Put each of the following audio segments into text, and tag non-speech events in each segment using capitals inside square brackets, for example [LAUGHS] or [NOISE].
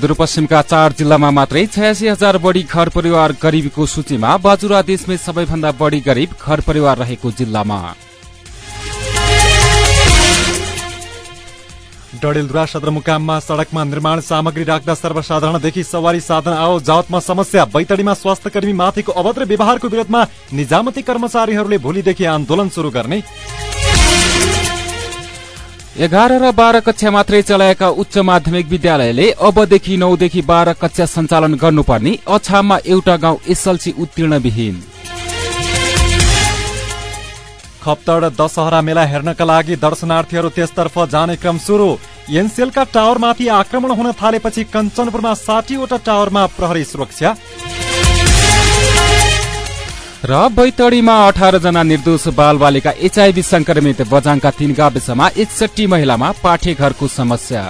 सुदूरपश्चिमका चार जिल्लामा मात्रै छयासी हजार बढी घर परिवार गरिबीको सूचीमा बाजुरा देशमै सबैभन्दा बढी गरिब घर परिवार रहेको जिल्लामा। डडेलधुरा सदरमुकाममा सड़कमा निर्माण सामग्री राख्दा सर्वसाधारणदेखि सवारी साधन आओ जावतमा समस्या बैतडीमा स्वास्थ्य कर्मी माथिको अभद्र व्यवहारको विरोधमा निजामती कर्मचारीहरूले भोलिदेखि आन्दोलन शुरू गर्ने। एघार र बाह्र कक्षा मात्रै चलाएका उच्च माध्यमिक विद्यालयले अबदेखि नौदेखि बाह्र कक्षा सञ्चालन गर्नुपर्ने अछाममा एउटा गाउँ एसएलसी उत्तीर्ण विहीन खप्तड दशहरा मेला हेर्नका लागि दर्शनार्थीहरू त्यसतर्फ जाने क्रम सुरु। एनसेलका टावरमाथि आक्रमण हुन थालेपछि कञ्चनपुरमा साठीवटा टावरमा प्रहरी सुरक्षा। र बैतडीमा अठार जना निर्दोष बाल बालिका एचआईभी संक्रमित बजाङका तीन गाविसमा एकसठी महिलामा पाठेघरको समस्या।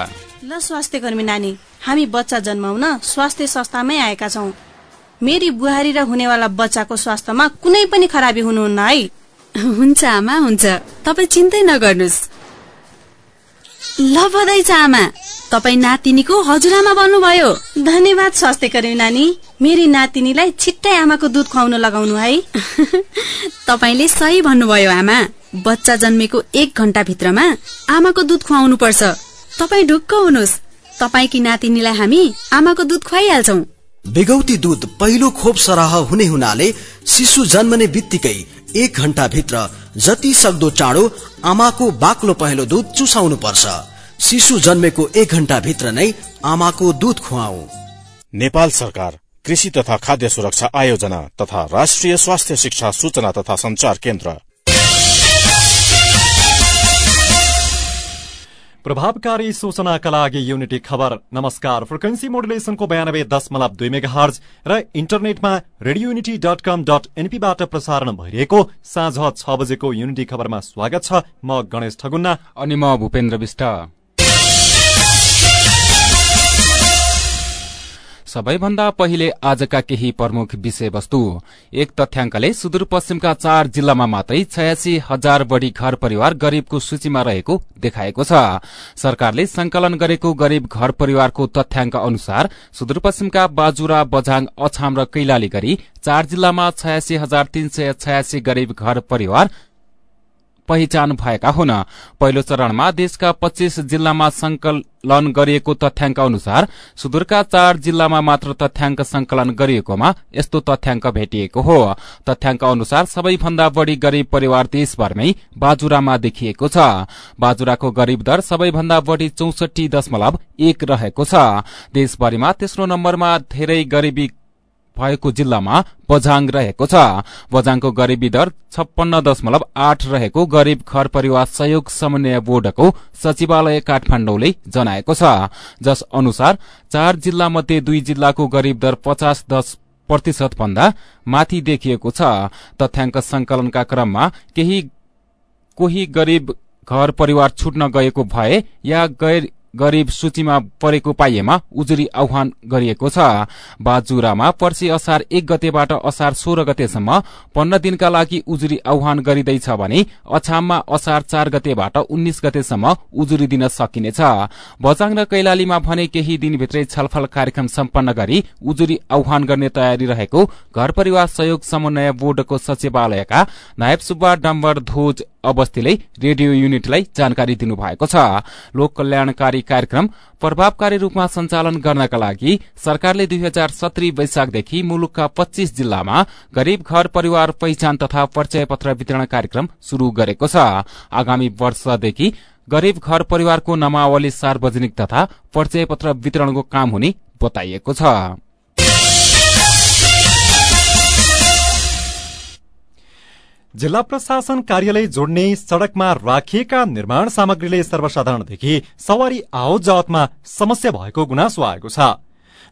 ल स्वास्थ्य कर्मी नानी हामी बच्चा जन्माउन स्वास्थ्य संस्थामै आएका छौँ। मेरी बुहारी र हुनेवाला बच्चाको स्वास्थ्यमा कुनै पनि खराबी हुनुहुन्न है। हुन्छ आमा हुन्छ। तपाईँ चिन्तै नगर्नुहोस्। ल बधाई छ आमा। तपाईँ नातिनीको हजुरआमा बन्नुभयो धन्यवाद स्वास्थ्य कर्मी नानी। मेरी नातिनीलाई छिट्टै आमाको दुध खुवाउन लगाउनु है। [LAUGHS] तपाईँले सही भन्नुभयो आमा। बच्चा जन्मेको एक घण्टा भित्रमा आमाको दुध खुवाउनु पर्छ तपाईँ ढुक्क हुनुहोस्। तपाईँकी नातिनीलाई हामी आमाको दुध खुवाइहाल्छौ। बेगौती दुध पहिलो खोप सराह हुने हुनाले शिशु जन्मने बित्तिकै एक घण्टा भित्र जति सक्दो चाँडो आमाको बाक्लो पहेँलो दुध चुसाउनु पर्छ शिशु जन्मेको एक घण्टा भित्र नै आमाको दुध खुवाऊ नेपाल सरकार कृषि तथा खाद्य सुरक्षा आयोजना तथा राष्ट्रिय स्वास्थ्य शिक्षा सूचना तथा संचार केन्द्र। प्रभावकारी सूचनाका लागि युनिटी खबर। नमस्कार। फ्रिक्वेन्सी मोडुलेसनको बयानब्बे दशमलव दुई मेगा हर्ज र इन्टरनेटमा Radio Unity dot com dot एनपीबाट प्रसारण भइरहेको साँझ छ बजेको युनिटी खबरमा स्वागत छ। म गणेश ठगुन्ना। अनि म भूपेन्द्र विष्ट। सबैभन्दा पहिले आजका केही प्रमुख विषयवस्तु। एक तथ्याङ्कले सुदूरपश्चिमका चार जिल्लामा मात्रै छयासी हजार बढ़ी घर परिवार गरीबको सूचीमा रहेको देखाएको छ। सरकारले संकलन गरेको गरीब घर परिवारको तथ्याङ्क अनुसार सुदूरपश्चिमका बाजुरा बझाङ अछाम र कैलाली गरी चार जिल्लामा छयासी हजार तीन सय छयासी गरीब घर परिवार पहिचान भएका हुन्। पहिलो चरणमा देशका पच्चीस जिल्लामा संकलन गरिएको तथ्याङ्क अनुसार सुदूरका चार जिल्लामा मात्र तथ्याङ्क संकलन गरिएकोमा यस्तो तथ्याङ्क भेटिएको हो। तथ्याङ्क अनुसार सबैभन्दा बढ़ी गरीब परिवार देशभरमै बाजुरामा देखिएको छ। बाजुराको गरीब दर सबैभन्दा बढ़ी चौसठी दशमलव एक रहेको छ। देशभरिमा तेस्रो नम्बरमा धेरै गरीबी भएको जिल्लामा बझाङ रहेको छ। बझाङको गरीबी दर छप्पन्न दशमलव आठ रहेको गरीब घर परिवार सहयोग समन्वय बोर्डको सचिवालय काठमाडौँले जनाएको छ। जस अनुसार चार जिल्ला मध्ये दुई जिल्लाको गरीब दर पचास दश प्रतिशत भन्दा माथि देखिएको छ। तथ्याङ्क संकलनका क्रममा केही कोही गरीब घर परिवार छुट्न गएको भए या गैर गरीब सूचीमा परेको पाइएमा उजुरी आह्वान गरिएको छ। बाजुरामा पर्सि असार एक गतेबाट असार सोह्र गतेसम्म पन्ध्र दिनका लागि उजुरी आह्वान गरिँदैछ भने अछाममा असार चार गतेबाट उन्नाइस गतेसम्म उजुरी दिन सकिनेछ। बजाङ र कैलालीमा भने केही दिनभित्रै छलफल कार्यक्रम सम्पन्न गरी उजुरी आह्वान गर्ने तयारी रहेको घर परिवार सहयोग समन्वय बोर्डको सचिवालयका नायब सुब्बा डम्बर ध्वज अवस्थीले रेडियो युनिटलाई जानकारी दिनुभएको छ। लोक कल्याणकारी कार्यक्रम प्रभावकारी रूपमा सञ्चालन गर्नका लागि सरकारले दुई हजार सत्री वैशाखदेखि मुलुकका पच्चीस जिल्लामा गरीब घर परिवार पहिचान तथा परिचय पत्र वितरण कार्यक्रम शुरू गरेको छ। आगामी वर्षदेखि गरीब घर परिवारको नामावली सार्वजनिक तथा परिचय पत्र वितरणको काम हुने बताइएको छ। जिल्ला प्रशासन कार्यालय जोड्ने सड़कमा राखिएका निर्माण सामग्रीले सर्वसाधारणदेखि सवारी आवत जावतमा समस्या भएको गुनासो आएको छ।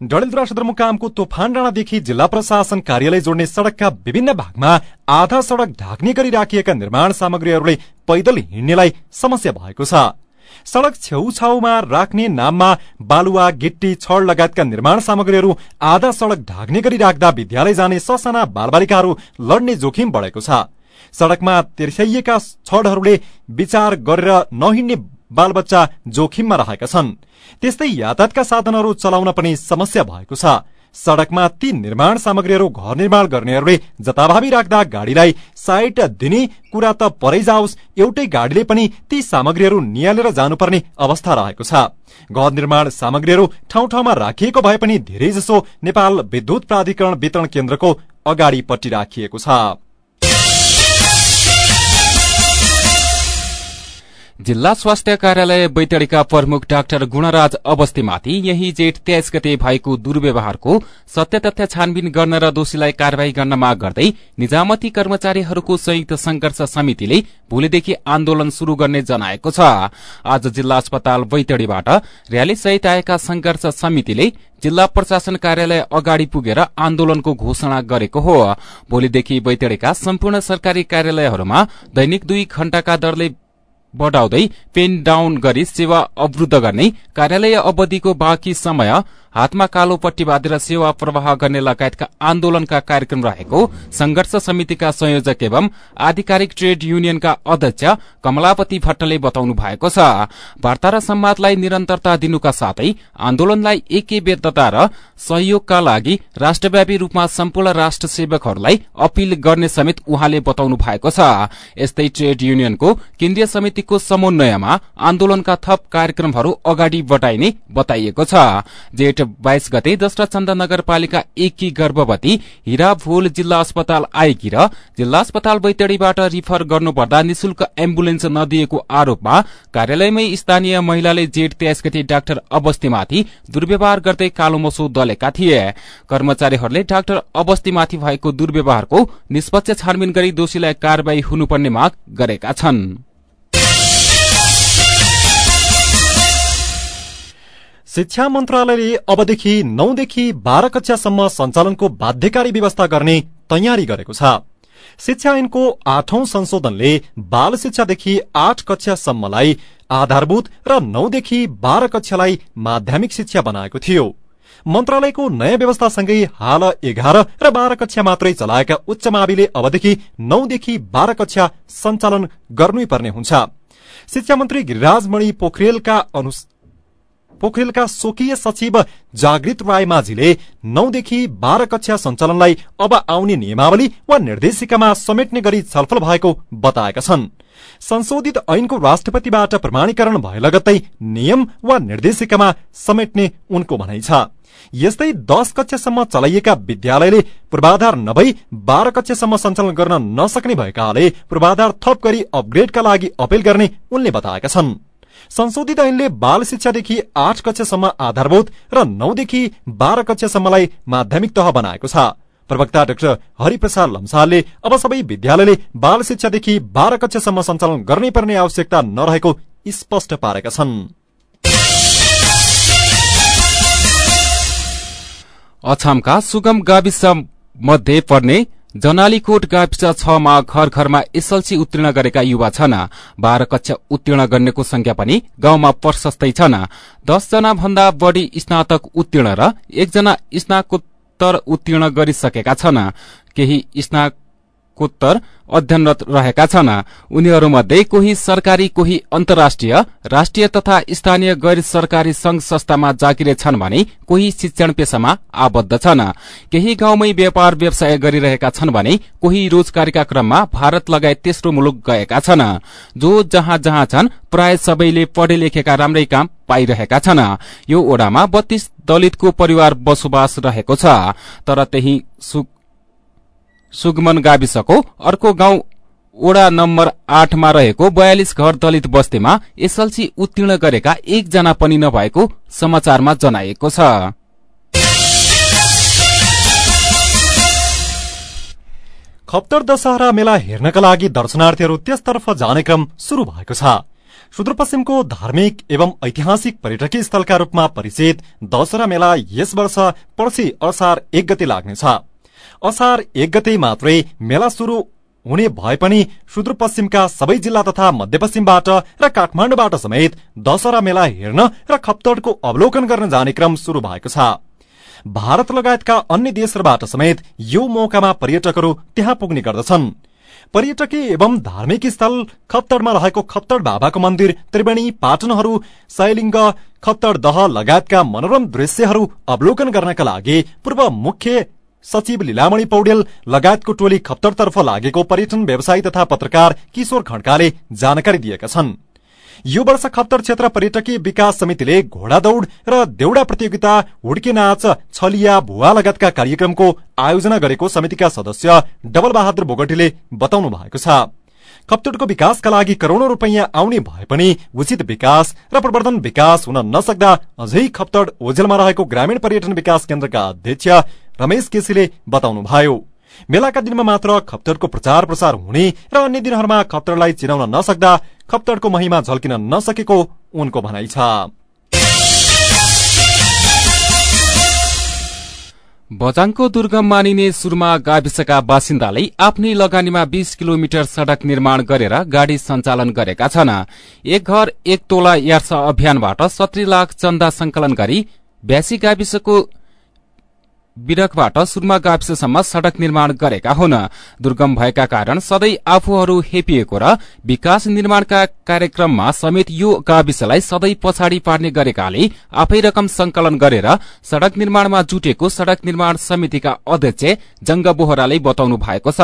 डडेलधुरा सदरमुकामको तोफान डाँडादेखि जिल्ला प्रशासन कार्यालय जोड्ने सड़कका विभिन्न भागमा आधा सड़क ढाक्ने गरी राखिएका निर्माण सामग्रीहरूले पैदल हिँड्नेलाई समस्या भएको छ। सड़क छेउछाउमा राख्ने नाममा बालुवा गिट्टी छड़ लगायतका निर्माण सामग्रीहरू आधा सड़क ढाक्ने गरी राख्दा विद्यालय जाने ससाना बालबालिकाहरू लड्ने जोखिम बढ़ेको छ। सड़कमा तिर्स्याइएका छड़हरूले विचार गरेर नहिँड्ने बालबच्चा जोखिममा रहेका छन्। त्यस्तै यातायातका साधनहरू चलाउन पनि समस्या भएको छ। सड़कमा ती निर्माण सामग्रीहरू घर निर्माण गर्नेहरूले जताभावी राख्दा गाड़ीलाई साइट दिने कुरा त परै जाओस् एउटै गाड़ीले पनि ती सामग्रीहरू निहालेर जानुपर्ने अवस्था रहेको छ। घर निर्माण सामग्रीहरू ठाउँ ठाउँमा राखिएको भए पनि धेरैजसो नेपाल विद्युत प्राधिकरण वितरण केन्द्रको अगाडिपट्टि राखिएको छ। जिल्ला स्वास्थ्य कार्यालय बैतडीका प्रमुख डाक्टर गुणराज अवस्थीमाथि यही जेठ तेइस गते भएको दुर्व्यवहारको सत्य तथ्य छानबिन गर्न र दोषीलाई कार्यवाही गर्न माग गर्दै निजामती कर्मचारीहरूको संयुक्त संघर्ष समितिले भोलिदेखि आन्दोलन शुरू गर्ने जनाएको छ। आज जिल्ला अस्पताल बैतडीबाट र्याली सहित आएका संघर्ष समितिले जिल्ला प्रशासन कार्यालय अगाडि पुगेर आन्दोलनको घोषणा गरेको हो। भोलिदेखि बैतडीका सम्पूर्ण सरकारी कार्यालयहरूमा दैनिक दुई घण्टाका दरले बढ़ाउँदै पेन डाउन गरी सेवा अवरूद्ध गर्ने कार्यालय अवधिको बाँकी समय हातमा कालो पट्टी बाँधेर सेवा प्रवाह गर्ने लगायतका आन्दोलनका कार्यक्रम रहेको संघर्ष समितिका संयोजक एवं आधिकारिक ट्रेड युनियनका अध्यक्ष कमलापति भट्टले बताउनु भएको छ। वार्ता र संवादलाई निरन्तरता दिनुका साथै आन्दोलनलाई एकबद्धता र सहयोगका लागि राष्ट्रव्यापी रूपमा सम्पूर्ण राष्ट्र सेवकहरूलाई अपील गर्ने समेत उहाँले बताउनु भएको छ। यस्तै ट्रेड युनियनको केन्द्रीय समितिको समन्वयमा आन्दोलनका थप कार्यक्रमहरू अगाडि बढाइने बताइएको छ। जेठ बाइस गते दशरा चन्द नगरपालिका एकी गर्भवती हिरा भोल जिल्ला अस्पताल आएकी र जिल्ला अस्पताल बैतडीबाट रिफर गर्नुपर्दा निशुल्क एम्बुलेन्स नदिएको आरोपमा कार्यालयमै स्थानीय महिलाले जेठ तेइस गते डाक्टर अवस्थीमाथि दुर्व्यवहार गर्दै कालो मसो दलेका थिए। कर्मचारीहरूले डाक्टर अवस्थीमाथि भएको दुर्व्यवहारको निष्पक्ष छानबिन गरी दोषीलाई कार्यवाही हुनुपर्ने माग गरेका छन्। शिक्षा मन्त्रालयले अबदेखि नौदेखि बाह्र कक्षासम्म सञ्चालनको बाध्यकारी व्यवस्था गर्ने तयारी गरेको छ। शिक्षा ऐनको आठौं संशोधनले बाल शिक्षादेखि आठ कक्षासम्मलाई आधारभूत र नौदेखि बाह्र कक्षालाई माध्यमिक शिक्षा बनाएको थियो। मन्त्रालयको नयाँ व्यवस्थासँगै हाल एघार र बाह्र कक्षा मात्रै चलाएका उच्च माविले अबदेखि नौदेखि बाह्र कक्षा सञ्चालन गर्नै पर्ने हुन्छ। शिक्षा मन्त्री गिरिराज मणि पोखरेलका पोखरेलका स्वकीय सचिव जागृत राय माझीले नौदेखि बाह्र कक्षा सञ्चालनलाई अब आउने नियमावली वा निर्देशिकामा समेट्ने गरी छलफल भएको बताएका छन्। संशोधित ऐनको राष्ट्रपतिबाट प्रमाणीकरण भए लगत्तै नियम वा निर्देशिकामा समेट्ने उनको भनाइ छ। यस्तै दश कक्षासम्म चलाइएका विद्यालयले पूर्वाधार नभई बाह्र कक्षासम्म सञ्चालन गर्न नसक्ने भएकाले पूर्वाधार थप गरी अपग्रेडका लागि अपिल गर्ने उनले बताएका छन्। संशोधित ऐनले बाल शिक्षादेखि आठ कक्षासम्म आधारभूत र नौदेखि बाह्र कक्षासम्मलाई माध्यमिक तह बनाएको छ। प्रवक्ता डाक्टर हरिप्रसाद लम्सालले अब सबै विद्यालयले बाल शिक्षादेखि बाह्र कक्षासम्म सञ्चालन गर्नै पर्ने आवश्यकता नरहेको स्पष्ट पारेका छन्। अछामका सुगम गाविस मध्ये पर्ने जनालीकोट गाविस छमा घर घरमा एसएलसी उत्तीर्ण गरेका युवा छन्। बाह्र कक्षा उत्तीर्ण गर्नेको संख्या पनि गाउँमा प्रशस्तै छन्। दसजना भन्दा बढ़ी स्नातक उत्तीर्ण र एकजना स्नाकोत्तर उत्तीर्ण गरिसकेका छन्। केही स्नाक स्नातकोत्तर अध्ययनरत रहेका छन्। उनीहरूमध्ये कोही सरकारी कोही अन्तर्राष्ट्रिय राष्ट्रिय तथा स्थानीय गैर सरकारी संघ संस्थामा जागिरे छन् भने कोही शिक्षण पेशामा आबद्ध छन्। केही गाउँमै व्यापार व्यवसाय गरिरहेका छन् भने कोही रोजगारीका क्रममा भारत लगायत तेस्रो मुलुक गएका छन्। जो जहाँ जहाँ छन् प्राय सबैले पढे लेखेका राम्रै काम पाइरहेका छन्। यो ओडामा बत्तीस दलितको परिवार बसोबास रहेको छ। तर त्यही सुगमन गाविसको अर्को गाउँ ओडा नम्बर आठमा रहेको बयालिस घर दलित बस्तीमा एसएलसी उत्तीर्ण गरेका एकजना पनि नभएको समाचारमा जनाइएको छ। खप्तर दशहरा मेला हेर्नका लागि दर्शनार्थीहरू त्यसतर्फ जाने क्रम शुरू भएको छ। सुदूरपश्चिमको धार्मिक एवं ऐतिहासिक पर्यटकीय स्थलका रूपमा परिचित दशहरा मेला यस वर्ष पर्सि असार एक गते लाग्नेछ। असार एक गते मात्रै मेला शुरू हुने भए पनि सुदूरपश्चिमका सबै जिल्ला तथा मध्यपश्चिमबाट र काठमाडौँबाट समेत दशहरा मेला हेर्न र खप्तडको अवलोकन गर्न जाने क्रम शुरू भएको छ। भारत लगायतका अन्य देशहरूबाट समेत यो मौकामा पर्यटकहरू त्यहाँ पुग्ने गर्दछन्। पर्यटकीय एवं धार्मिक स्थल खप्तडमा रहेको खप्तड बाबाको मन्दिर त्रिवेणी पाटनहरू सयलिङ्ग खप्तड दह लगायतका मनोरम दृश्यहरू अवलोकन गर्नका लागि पूर्व मुख्य सचिव लीलामणि पौडेल लगायतको टोली खप्तडतर्फ लागेको पर्यटन व्यवसायी तथा पत्रकार किशोर खड्काले जानकारी दिएका छन्। यो वर्ष खप्तर क्षेत्र पर्यटकीय विकास समितिले घोडा दौड़ र देउडा प्रतियोगिता हुड्के नाच छलिया भुवा लगायतका कार्यक्रमको आयोजना गरेको समितिका सदस्य डबल बहादुर बोगटीले बताउनु भएको छ। खप्तडको विकासका लागि करोड़ौं रूपियाँ आउने भए पनि उचित विकास र प्रवर्धन विकास हुन नसक्दा अझै खप्तड ओझेलमा रहेको ग्रामीण पर्यटन विकास केन्द्रका अध्यक्ष रमेश केसीले बताउनुभयो मेलाका दिनमा मात्र खप्तडको प्रचार प्रसार हुने र अन्य दिनहरूमा खप्तडलाई चिनाउन नसक्दा खप्तडको महिमा झल्किन नसकेको उनको भनाइ छ। बजाङको दुर्गम मानिने सुरमा गाविसका बासिन्दाले आफ्नै लगानीमा बीस किलोमिटर सड़क निर्माण गरेर गाड़ी सञ्चालन गरेका छन्। एक घर एक तोला यार्स अभियानबाट सत्री लाख चन्दा संकलन गरी ब्यासी गाविसको विरकबाट सुरमा गाविससम्म सड़क निर्माण गरेका हुन्। दुर्गम भएका कारण सधैँ आफूहरू हेपिएको र विकास निर्माणका कार्यक्रममा समेत यो गाविसलाई सधैँ पछाडि पार्ने गरेकाले आफै रकम संकलन गरेर सड़क निर्माणमा जुटेको सड़क निर्माण समितिका अध्यक्ष जंग बोहराले बताउनु भएको छ।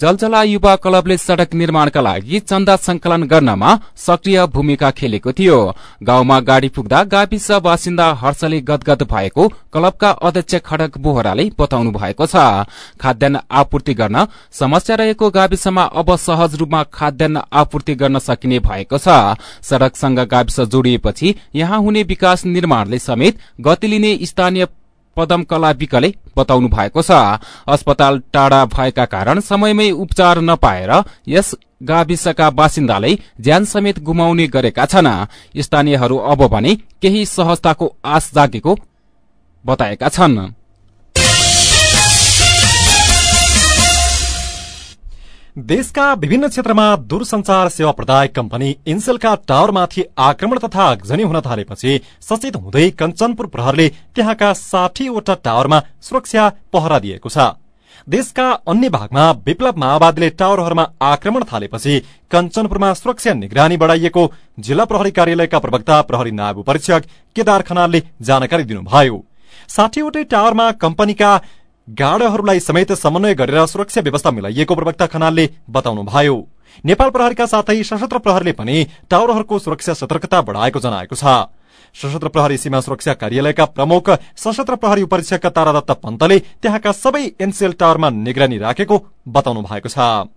जलजला युवा क्लबले सड़क निर्माणका लागि चन्दा संकलन गर्नमा सक्रिय भूमिका खेलेको थियो। गाउँमा गाड़ी पुग्दा गाविस बासिन्दा हर्षले गदगद भएको क्लबका अध्यक्ष खडक बोहराले बताउनु भएको छ। खाद्यान्न आपूर्ति गर्न समस्या रहेको गाविसमा अब सहज रूपमा खाद्यान्न आपूर्ति गर्न सकिने भएको छ। सड़कसँग गाविस जोडिएपछि यहाँ हुने विकास निर्माणले समेत गति लिने स्थानीय पदम कला विकले बताउनु भएको छ। अस्पताल टाढा भएका कारण समयमै उपचार नपाएर यस गाविसका बासिन्दाले ज्यान समेत गुमाउने गरेका छन्। स्थानीयहरू अब भने केही सहजताको आश जागेको बताएका छन्। देशका विभिन्न क्षेत्रमा दूरसञ्चार सेवा प्रदायक कम्पनी इन्सेलका टावरमाथि आक्रमण तथा आगजनी हुन थालेपछि सचेत हुँदै कञ्चनपुर प्रहरले त्यहाँका साठीवटा टावरमा सुरक्षा पहरा दिएको छ। देशका अन्य भागमा विप्लव माओवादीले टावरहरूमा आक्रमण थालेपछि कञ्चनपुरमा सुरक्षा निगरानी बढ़ाइएको जिल्ला प्रहरी कार्यालयका प्रवक्ता प्रहरी नायब परीक्षक केदार खनालले जानकारी दिनुभयो। साठीवटै टावरमा कम्पनीका गाडाहरूलाई समेत समन्वय गरेर सुरक्षा व्यवस्था मिलाइएको प्रवक्ता खनालले बताउनुभयो नेपाल प्रहरीका साथै सशस्त्र प्रहरले पनि टावरहरूको सुरक्षा सतर्कता बढ़ाएको जनाएको छ। सशस्त्र प्रहरी सीमा सुरक्षा कार्यालयका प्रमुख सशस्त्र प्रहरी उपरीक्षक तारादत्त पन्तले त्यहाँका सबै एनसीएल टावरमा निगरानी राखेको बताउनु भएको छ।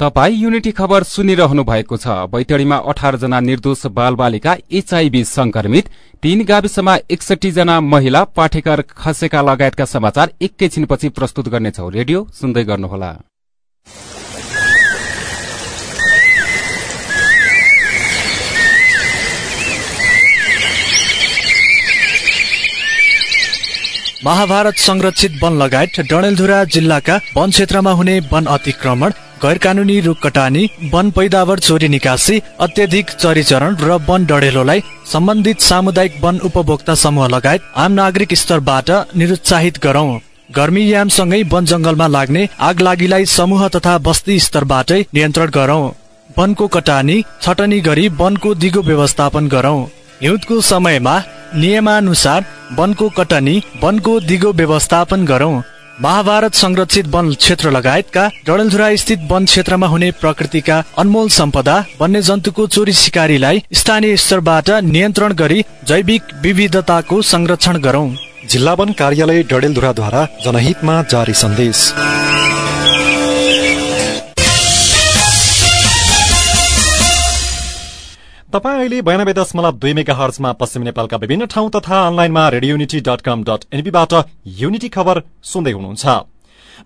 तपाई युनिटी खबर सुनिरहनु भएको छ। बैतडीमा अठार जना निर्दोष बालबालिका एचआईभी संक्रमित। तीन गाविसमा एकसठी जना महिला पाठेकर खसेका लगायतका समाचार एकैछिनपछि प्रस्तुत गर्नेछौ। रेडियो सुन्दै गर्नुहोला। महाभारत संरक्षित वन लगायत डडेलधुरा जिल्लाका वन क्षेत्रमा हुने वन अतिक्रमण गैर कानूनी रुख कटानी वन पैदावर चोरी निकासी अत्यधिक चरीचरण र वन डढेलोलाई सम्बन्धित सामुदायिक वन उपभोक्ता समूह लगायत आम नागरिक स्तरबाट निरुत्साहित गरौं। गर्मी यामसँगै वन जंगलमा लाग्ने आग लागिलाई समूह तथा बस्ती स्तरबाटै नियन्त्रण गरौं। वनको कटानी छटनी गरी वनको दिगो व्यवस्थापन गरौं। हिउँदको समयमा नियमानुसार वनको कटनी वनको दिगो व्यवस्थापन गरौं। महाभारत संरक्षित वन क्षेत्र लगायतका डडेलधुरा स्थित वन क्षेत्रमा हुने प्रकृतिका अनमोल सम्पदा वन्यजन्तुको चोरी सिकारीलाई स्थानीय स्तरबाट नियन्त्रण गरी जैविक विविधताको संरक्षण गरौं। जिल्ला वन कार्यालय डडेलधुराद्वारा जनहितमा जारी सन्देश। तपाईँ अहिले बयानब्बे दशमलव दुई मेगा हर्चमा पश्चिम नेपालका विभिन्न ठाउँ तथा अनलाइनमा Radio Unity dot com dot एनपीबाट Unity खबर सुन्दै हुनुहुन्छ।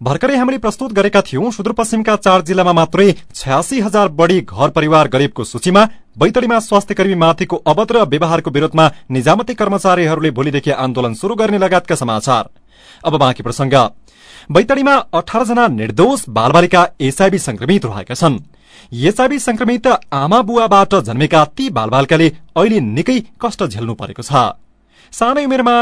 भर्खरै हामीले प्रस्तुत गरेका थियौं सुदूरपश्चिमका चार जिल्लामा मात्रै छयासी हजार बढ़ी घर परिवार गरीबको सूचीमा बैतडीमा स्वास्थ्य कर्मी माथिको अभद्र व्यवहारको विरोधमा निजामती कर्मचारीहरूले भोलिदेखि आन्दोलन शुरू गर्ने लगायतका समाचार। अब बाँकी प्रसंग बैतडीमा अठार जना निर्दोष बालबालिका एसआईबी संक्रमित रहेका छन्। एचआईभी संक्रमित आमा बुवाबाट जन्मेका ती बालबालिकाले अहिले निकै कष्ट झेल्नु परेको छ। सानै उमेरमा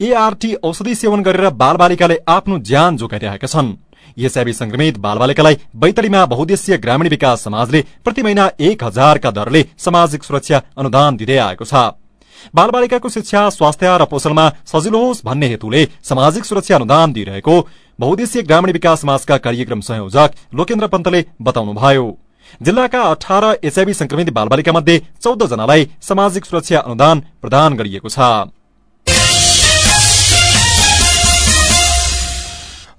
एआरटी औषधि सेवन गरेर बालबालिकाले आफ्नो ज्यान जोगाइरहेका छन्। एचआईभी संक्रमित बालबालिकालाई बैतडीमा बहुद्देश्य ग्रामीण विकास समाजले प्रति महिना एक हजारका दरले सामाजिक सुरक्षा अनुदान दिँदै आएको छ। बालबालिकाको शिक्षा स्वास्थ्य र पोषणमा सजिलो होस् भन्ने हेतुले सामाजिक सुरक्षा अनुदान दिइरहेको बहुद्देश्य ग्रामीण विकास समाजका कार्यक्रम संयोजक लोकेन्द्र पन्तले बताउनुभयो। जिल्लाका अठार एचआईभी संक्रमित बालबालिका मध्ये चौध जनालाई सामाजिक सुरक्षा अनुदान प्रदान गरिएको छ।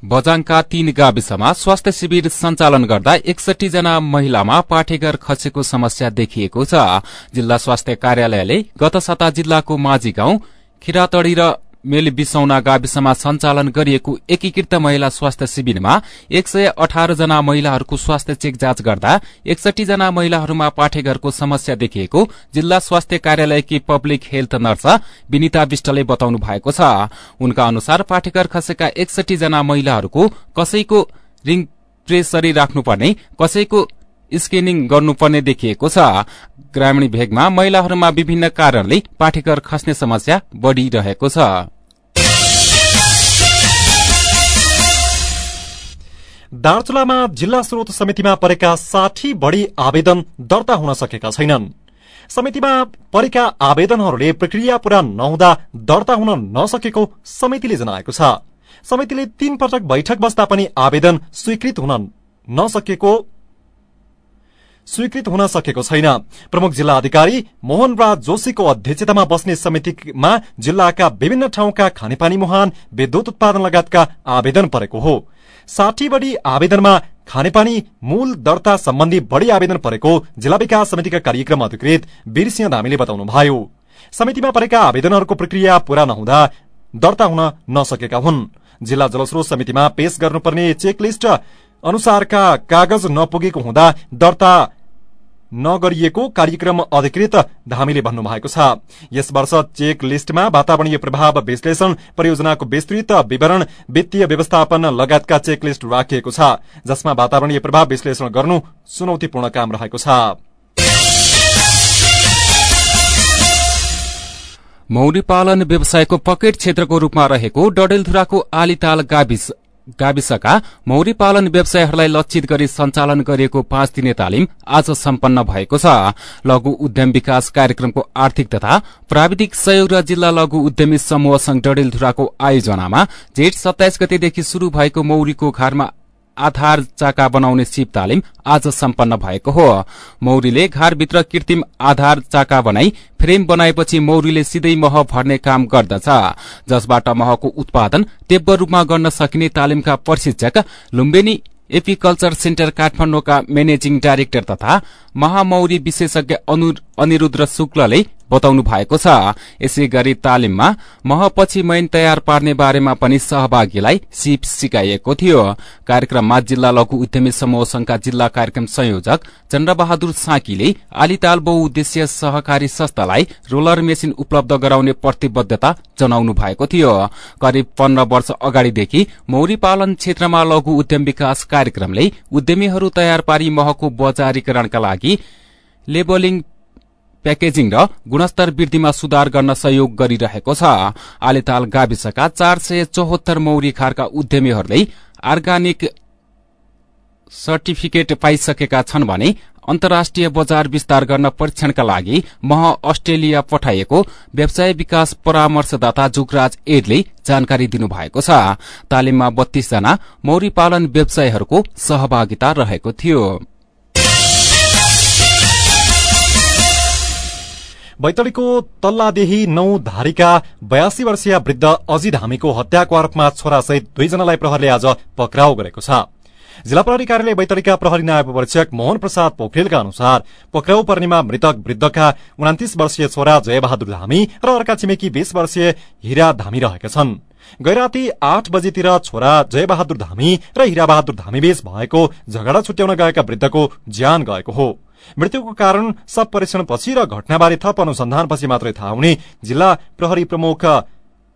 बजाङका तीन गाविसमा स्वास्थ्य शिविर सञ्चालन गर्दा एकसठी जना महिलामा पाठेघर खसेको समस्या देखिएको छ। जिल्ला स्वास्थ्य कार्यालयले गत साता जिल्लाको माझी गाउँ खिरातडी र मेल बिसौना गाविसमा सञ्चालन गरिएको एकीकृत महिला स्वास्थ्य शिविरमा एक सय अठार जना महिलाहरूको स्वास्थ्य चेक जाँच गर्दा एकसठी जना महिलाहरूमा पाठेघरको समस्या देखिएको जिल्ला स्वास्थ्य कार्यालयकी पब्लिक हेल्थ नर्स विनिता विष्टले बताउनु भएको छ। उनका अनुसार पाठेघर खसेका एकसठी जना महिलाहरूको कसैको रिङ प्रेसरी राख्नुपर्ने कसैको स्क्यानिङ गर्नुपर्ने देखिएको छ। ग्रामीण भेगमा महिलाहरूमा विभिन्न कारणले पाठेघर खस्ने समस्या बढ़िरहेको छ। दार्चुलामा जिल्ला स्रोत समितिमा परेका साठी बढ़ी आवेदन दर्ता हुन सकेका छैनन्। समितिमा परेका आवेदनहरूले प्रक्रिया पूरा नहुँदा दर्ता हुन नसकेको समितिले जनाएको छ। समितिले तीन पटक बैठक बस्दा पनि आवेदन स्वीकृत हुन नसकेको स्वीकृत हुन सकेको छैन। प्रमुख जिल्ला अधिकारी मोहन राज जोशीको अध्यक्षतामा बस्ने समितिमा जिल्लाका विभिन्न ठाउँका खानेपानी मुहान विद्युत उत्पादन लगायतका आवेदन परेको हो। साठी बढ़ी आवेदनमा खानेपानी मूल दर्ता सम्बन्धी बढ़ी आवेदन परेको जिल्ला विकास समितिका कार्यक्रम अधिकृत वीरसिंह धामीले बताउनुभयो। समितिमा परेका आवेदनहरूको प्रक्रिया पूरा नहुँदा दर्ता हुन नसकेका हुन्। जिल्ला जलस्रोत समितिमा पेश गर्नुपर्ने चेकलिस्ट अनुसारका कागज नपुगेको हुँदा दर्ता नगरिएको कार्यक्रम अधिकृत धामीले भन्नुभएको छ। यस वर्ष चेक लिस्टमा वातावरणीय प्रभाव विश्लेषण परियोजनाको विस्तृत विवरण वित्तीय व्यवस्थापन लगायतका चेक लिस्ट राखिएको छ जसमा वातावरणीय प्रभाव विश्लेषण गर्नु चुनौतीपूर्ण काम रहेको छ। मौरी पालन व्यवसायको पकेट क्षेत्रको रूपमा रहेको डडेलधुराको आलिताल गाविस गाविसका मौरी पालन व्यवसायहरूलाई लक्षित गरी सञ्चालन गरिएको पाँच दिने तालिम आज सम्पन्न भएको छ। लघु उद्यम विकास कार्यक्रमको आर्थिक तथा प्राविधिक सहयोग र जिल्ला लघु उद्यमी समूह संघ डडेलधुराको आयोजनामा जेठ सत्ताइस गतेदेखि शुरू भएको मौरीको घरमा आधार चाका बनाउने सिप तालिम आज सम्पन्न भएको हो। मौरीले घरभित्र कृत्रिम आधार चाका बनाई फ्रेम बनाएपछि मौरीले सिधै मह भर्ने काम गर्दछ। जसबाट महको उत्पादन तीव्र रूपमा गर्न सकिने तालिमका प्रशिक्षक लुम्बेनी एपिकल्चर सेन्टर काठमाडौँका म्यानेजिङ डाइरेक्टर तथा महामौरी विशेषज्ञ अनिरूद्र शुक्लले बताउनु भएको छ। यसै गरी तालिममा महपछि मैन तयार पार्ने बारेमा पनि सहभागीलाई सिप सिकाइएको थियो। कार्यक्रममा जिल्ला लघु उद्यमी समूह संघका जिल्ला कार्यक्रम संयोजक चन्द्रबहादुर साकीले आलिताल बहुउद्देश्य सहकारी संस्थालाई रोलर मेसिन उपलब्ध गराउने प्रतिबद्धता जनाउनु भएको थियो। करिब पन्ध्र वर्ष अगाडिदेखि मौरी पालन क्षेत्रमा लघु उद्यम विकास कार्यक्रमले उद्यमीहरू तयार पारी महको बजारीकरणका लागि लेबलिङ प्याकेजिङ र गुणस्तर वृद्धिमा सुधार गर्न सहयोग गरिरहेको छ। आलेताल गाविसका चार सय चौहत्तर मौरी खारका उद्यमीहरूले अर्गानिक सर्टिफिकेट पाइसकेका छन् भने अन्तर्राष्ट्रिय बजार विस्तार गर्न परीक्षणका लागि मह अस्ट्रेलिया पठाइएको व्यवसाय विकास परामर्शदाता जुगराज एडले जानकारी दिनुभएको छ। तालिममा बत्तीसजना मौरी पालन व्यवसायहरूको सहभागिता रहेको थियो। बैतडीको तल्लादेही नौ धारीका बयासी वर्षीय वृद्ध अजी धामीको हत्याको आरोपमा छोरासहित दुईजनालाई प्रहरले आज पक्राउ गरेको छ। जिल्ला प्रहरी कार्यालय बैतडीका प्रहरी नायब परीक्षक मोहन प्रसाद पोखरेलका अनुसार पक्राउ पर्नेमा मृतक वृद्धका उनातिस वर्षीय छोरा जयबहादुर धामी र अर्का छिमेकी बीस वर्षीय हिरा धामी रहेका छन्। गैराती आठ बजेतिर छोरा जयबहादुर धामी र हिराबहादुर धामीबीच भएको झगडा छुट्याउन गएका वृद्धको ज्यान गएको हो। मृत्युको कारण सब परीक्षणपछि र घटनाबारे थप अनुसन्धानपछि मात्रै थाहा हुने जिल्ला प्रहरी प्रमुख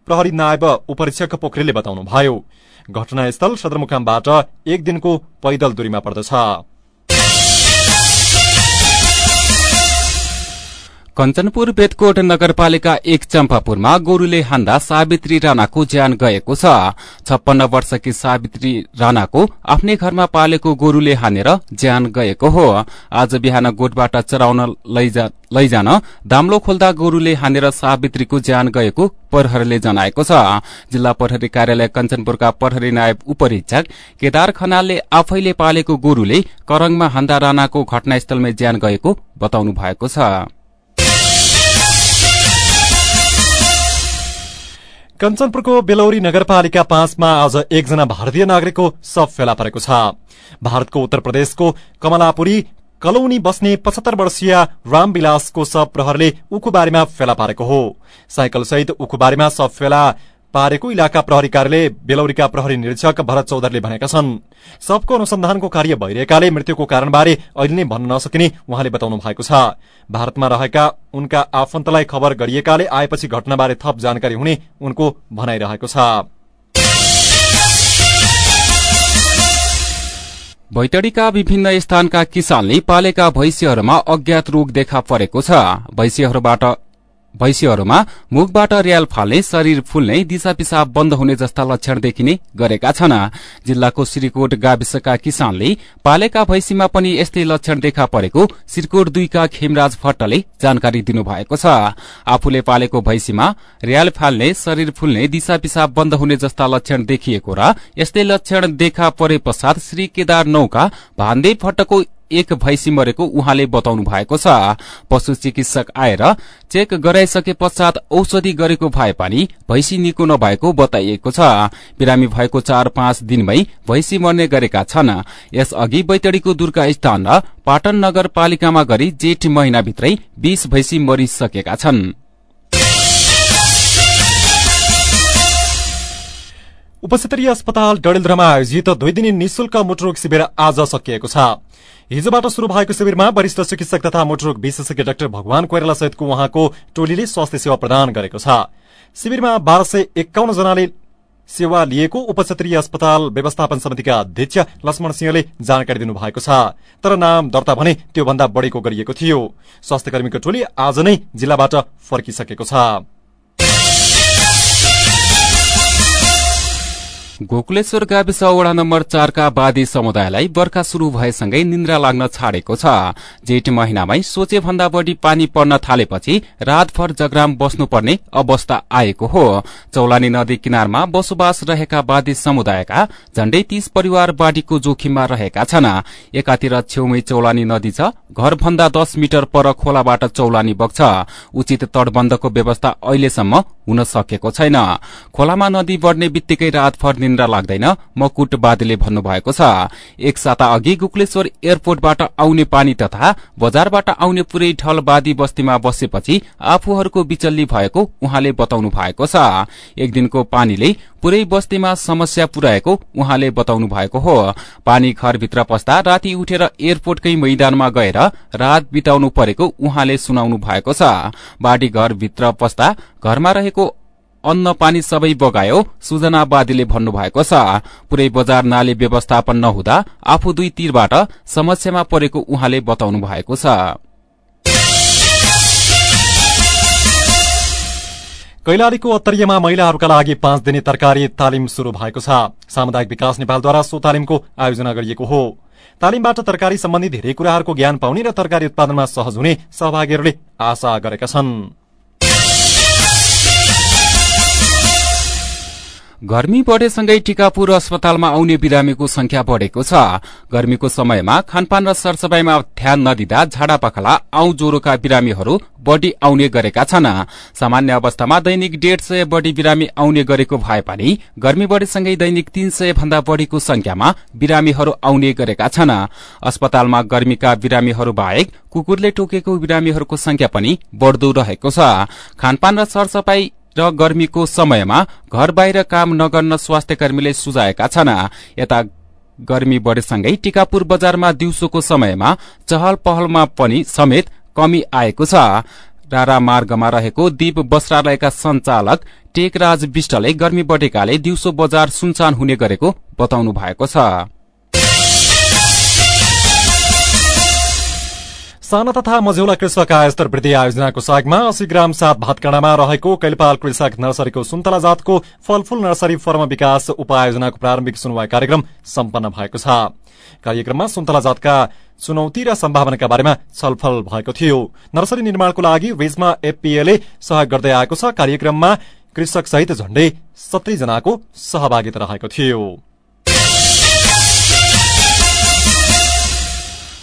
प्रहरी नायब उपरीक्षक पोखरेलले बताउनुभयो। घटनास्थल सदरमुकामबाट एक दिनको पैदल दूरीमा पर्दछ। कञ्चनपुर बेतकोट नगरपालिका एक चम्पापुरमा गोरूले हान्दा सावित्री राणाको ज्यान गएको छ। छप्पन्न वर्षकी सावित्री राणाको आफ्नै घरमा पालेको गोरूले हानेर ज्यान गएको हो। आज बिहान गोठबाट चराउन लैजान दाम्लो खोल्दा गोरूले हानेर सावित्रीको ज्यान गएको प्रहरीले जनाएको छ। जिल्ला प्रहरी कार्यालय कञ्चनपुरका प्रहरी नायब उपरीक्षक केदार खनालले आफैले पालेको गोरूले करङमा हान्दा राणाको घटनास्थलमै ज्यान गएको बताउनु भएको छ। कञ्चनपुरको बेलौरी नगरपालिका पाँचमा आज एकजना भारतीय नागरिकको शव फेला परेको छ। भारतको उत्तर प्रदेशको कमलापुरी कलौनी बस्ने पचहत्तर वर्षीय रामविलासको शव प्रहरले उखुबारीमा फेला पारेको हो। साइकल सहित उखुबारीमा शव फेला पारेको इलाका प्रहरी कार्यालय बेलौरीका प्रहरी निरीक्षक भरत चौधरीले भनेका छन्। सबको अनुसन्धानको कार्य भइरहेकाले मृत्युको कारणबारे अहिले नै भन्न नसकिने उहाँले बताउनु भएको छ। भारतमा रहेका उनका आफन्तलाई खबर गरिएकाले आएपछि घटनाबारे थप जानकारी हुने उनको भनाइरहेको छ। बैतडीका विभिन्न स्थानका किसानले पालेका भैँसीहरूमा अज्ञात रोग देखा परेको छ। भैँसीहरूबाट भैँसीहरूमा मुखबाट र्याल फाल्ने शरीर फुल्ने दिशा पिसाब बन्द हुने जस्ता लक्षण देखिने गरेका छन्। जिल्लाको श्रीकोट गाविसका किसानले पालेका भैँसीमा पनि यस्तै लक्षण देखा परेको श्रीकोट दुईका खेमराज भट्टले जानकारी दिनुभएको छ। आफूले पालेको भैँसीमा र्याल फाल्ने शरीर फुल्ने दिशा पिसाब बन्द हुने जस्ता लक्षण देखिएको र यस्तै लक्षण देखा परे पश्चात श्री केदार नौका भान्देव भट्टको एक भैँसी मरेको उहाँले बताउनु भएको छ। पशु चिकित्सक आएर चेक गराइसके पश्चात औषधि गरेको भए पनि भैँसी निको नभएको बताइएको छ। बिरामी भएको चार पाँच दिनमै भैँसी मर्ने गरेका छन्। यसअघि बैतडीको दुर्गा स्थान र पाटन नगरपालिकामा गरी जेठ महिनाभित्रै बीस भैँसी मरिसकेका छन्। उपस्तरीय अस्पताल डडेलधुरामा आयोजित दुई दिने निशुल्क मुटरोग शिविर आज सकिएको छ। हिजोबाट शुरू भएको शिविरमा वरिष्ठ चिकित्सक तथा मुटरोग विशेषज्ञ डाक्टर भगवान कोइराला सहितको उहाँको टोलीले स्वास्थ्य सेवा प्रदान गरेको छ। शिविरमा बाह्र सय एकाउन्न जनाले सेवा लिएको उपक्षेत्रीय अस्पताल व्यवस्थापन समितिका अध्यक्ष लक्ष्मण सिंहले जानकारी दिनुभएको छ। तर नाम दर्ता भने त्योभन्दा बढ़ेको गरिएको थियो। स्वास्थ्य कर्मीको टोली आज नै जिल्लाबाट फर्किसकेको छ। गोकुलेश्वर गाविस वडा नम्बर चारका वादी समुदायलाई वर्षा शुरू भएसँगै निन्द्रा लाग्न छाडेको छ। जेठ महिनामै सोचे भन्दा बढ़ी पानी पर्न थालेपछि रातभर जग्राम बस्नुपर्ने अवस्था आएको हो। चौलानी नदी किनारमा बसोबास रहेका वादी समुदायका झण्डै तीस परिवार बाढ़ीको जोखिममा रहेका छन्। एकातिर छेउमै चौलानी नदी छ घरभन्दा दस मिटर पर खोलाबाट चौलानी बग्छ। उचित तटबन्धको व्यवस्था अहिलेसम्म हुन सकेको छैन। खोलामा नदी बढ़ने बित्तिकै रातभर निन्द्रा लाग्दैन मकुट बादले भन्नुभएको छ। एक साता अघि गुक्लेश्वर एयरपोर्टबाट आउने पानी तथा बजारबाट आउने पुरै ढल बादी बस्तीमा बसेपछि आफूहरूको बिचल्ली भएको उहाँले बताउनु भएको छ। एक दिनको पानीले पुरै बस्तीमा समस्या पुर्याएको उहाँले बताउनु भएको हो। पानी घरभित्र पस्दा राति उठेर एयरपोर्टकै मैदानमा गएर रात बिताउनु परेको उहाँले सुनाउनु भएको छ। बाढ़ी घरभित्र पस्दा घरमा रहेको अन्न पानी सबै बगायो सुजना बादीले भन्नुभएको छ। पुरै बजार नाली व्यवस्थापन नहुँदा आफू दुई तीरबाट समस्यामा परेको उहाँले बताउनु भएको छ। कैलालीको अत्तरीयमा महिलाहरूका लागि पाँच दिने तरकारी तालिम शुरू भएको छ। सामुदायिक विकास नेपालद्वारा सो तालिमको आयोजना गरिएको हो। तालिमबाट तरकारी सम्बन्धी धेरै कुराहरूको ज्ञान पाउने र तरकारी उत्पादनमा सहज हुने सहभागीहरूले आशा गरेका छन्। गर्मी बढेसँगै टीकापुर अस्पतालमा आउने बिरामीको संख्या बढ़ेको छ। गर्मीको समयमा खानपान र सरसफाईमा ध्यान नदिँदा झाडा पखला आउ ज्वरोका बिरामीहरू बढ़ी आउने गरेका छन्। सामान्य अवस्थामा दैनिक डेढ़ सय बढ़ी बिरामी आउने गरेको भए पनि गर्मी बढ़ेसँगै दैनिक तीन सय भन्दा बढ़ीको संख्यामा बिरामीहरू आउने गरेका छन्। अस्पतालमा गर्मीका बिरामीहरू बाहेक कुकुरले टोकेको बिरामीहरूको संख्या पनि बढ़दो रहेको छ। खानपान र सरसफाई र गर्मीको समयमा घर बाहिर काम नगर्न स्वास्थ्य कर्मीले सुझाएका छन्। यता गर्मी बढेसँगै टिकापुर बजारमा दिउँसोको समयमा चहल पहलमा पनि समेत कमी आएको छ। रारा मार्गमा रहेको दीप वस्त्रालयका संचालक टेकराज विष्टले गर्मी बढेकाले दिउँसो बजार सुनसान हुने गरेको बताउनु भएको छ। साना तथा मझौला कृषक आयस्तर वृद्धि आयोजनाको सहयोगमा अस्सी ग्राम सात भातकाँडामा रहेको कैलपाल कृषक नर्सरीको सुन्तला जातको फलफूल नर्सरी फर्म विकास उपायोजनाको प्रारम्भिक सुनवाई कार्यक्रम सम्पन्न भएको छ। कार्यक्रममा सुन्तला जातका चुनौती र सम्भावनाका बारेमा छलफल भएको थियो। नर्सरी निर्माणको लागि रिजमा एफपीएले सहयोग गर्दै आएको छ। कार्यक्रममा कृषक सहित झण्डै सत्तरी जनाको सहभागिता रहेको थियो।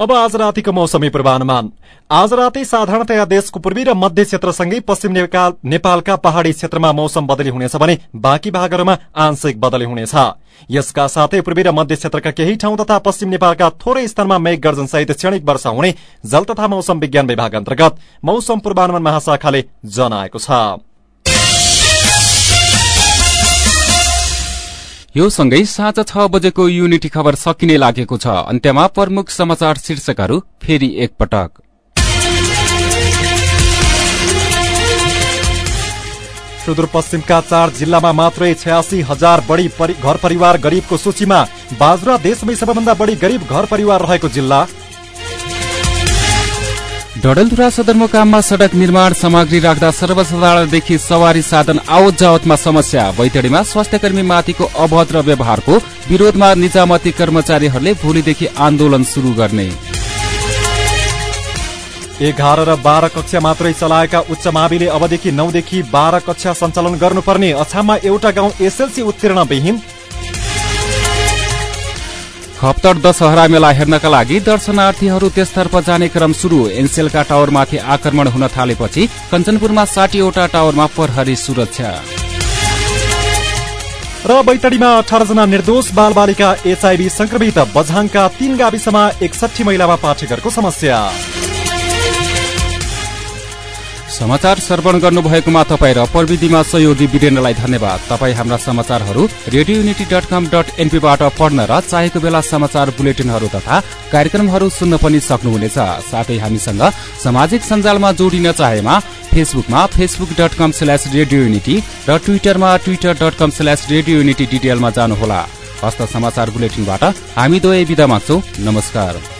अब आज रातिको मौसमी पूर्वानुमान। आज राति साधारणतया देशको पूर्वी र मध्य क्षेत्रसँगै पश्चिम नेपालका पहाड़ी क्षेत्रमा मौसम बदली हुनेछ भने बाँकी भागहरूमा आंशिक बदली हुनेछ। यसका साथै पूर्वी र मध्य क्षेत्रका केही ठाउँ तथा पश्चिम नेपालका थोरै स्थानमा मेघ गर्जनसहित क्षणिक वर्षा हुने जल तथा मौसम विज्ञान विभाग अन्तर्गत मौसम पूर्वानुमान महाशाखाले जनाएको छ। यो सँगै साँझ छ बजेको युनिटी खबर सकिने लागेको छ। अन्त्यमा प्रमुख समाचार शीर्षकहरू फेरि एकपटक। सुदूरपश्चिमका चार जिल्लामा मात्रै छयासी हजार बढी घर परिवार गरीबको सूचीमा बाजुरा देशमै सबैभन्दा बढी गरीब घर परिवार रहेको जिल्ला। डडेलधुरा सदरमुकाममा सड़क निर्माण सामग्री राख्दा सर्वसाधारणदेखि सवारी साधन आवत जावतमा समस्या। बैतडीमा स्वास्थ्य माथिको अभद्र व्यवहारको विरोधमा निजामती कर्मचारीहरूले भोलिदेखि आन्दोलन शुरू गर्ने। एघार र बाह्र कक्षा मात्रै चलाएका उच्च माविले अबदेखि नौदेखि बाह्र कक्षा सञ्चालन गर्नुपर्ने अछाममा एउटा गाउँ एसएलसी उत्तीर्ण विहीन। खप्तर दशहरा मेला हेर्नका लागि दर्शनार्थीहरू त्यसतर्फ जाने क्रम शुरू एनसेलका टावरमाथि आक्रमण हुन थालेपछि कञ्चनपुरमा साठीवटा टावरमा प्रहरी सुरक्षा। र बैतडीमा अठार जना निर्दोष बाल बालिका एचआईभी संक्रमित। बझाङका तीन गाविसमा एकसठी महिलामा पाठेघरको समस्या। समाचार श्रवण गर्नुभएकोमा तपाईँ र प्रविधिमा सहयोगी वीरेन्द्रलाई धन्यवाद। तपाईँ हाम्रा समाचारहरू Radio Unity dot com dot एनपीबाट पढ्न र चाहेको बेला समाचार बुलेटिनहरू तथा कार्यक्रमहरू सुन्न पनि सक्नुहुनेछ। साथै हामीसँग सामाजिक सञ्जालमा जोडिन चाहेमा फेसबुकमा Facebook dot com slash Radio Unity र ट्विटरमा Twitter dot com slash Radio Unity डिटेलमा जानुहोला। हस्त समाचार बुलेटिनबाट हामी दुवै विदा माग्छौ। नमस्कार।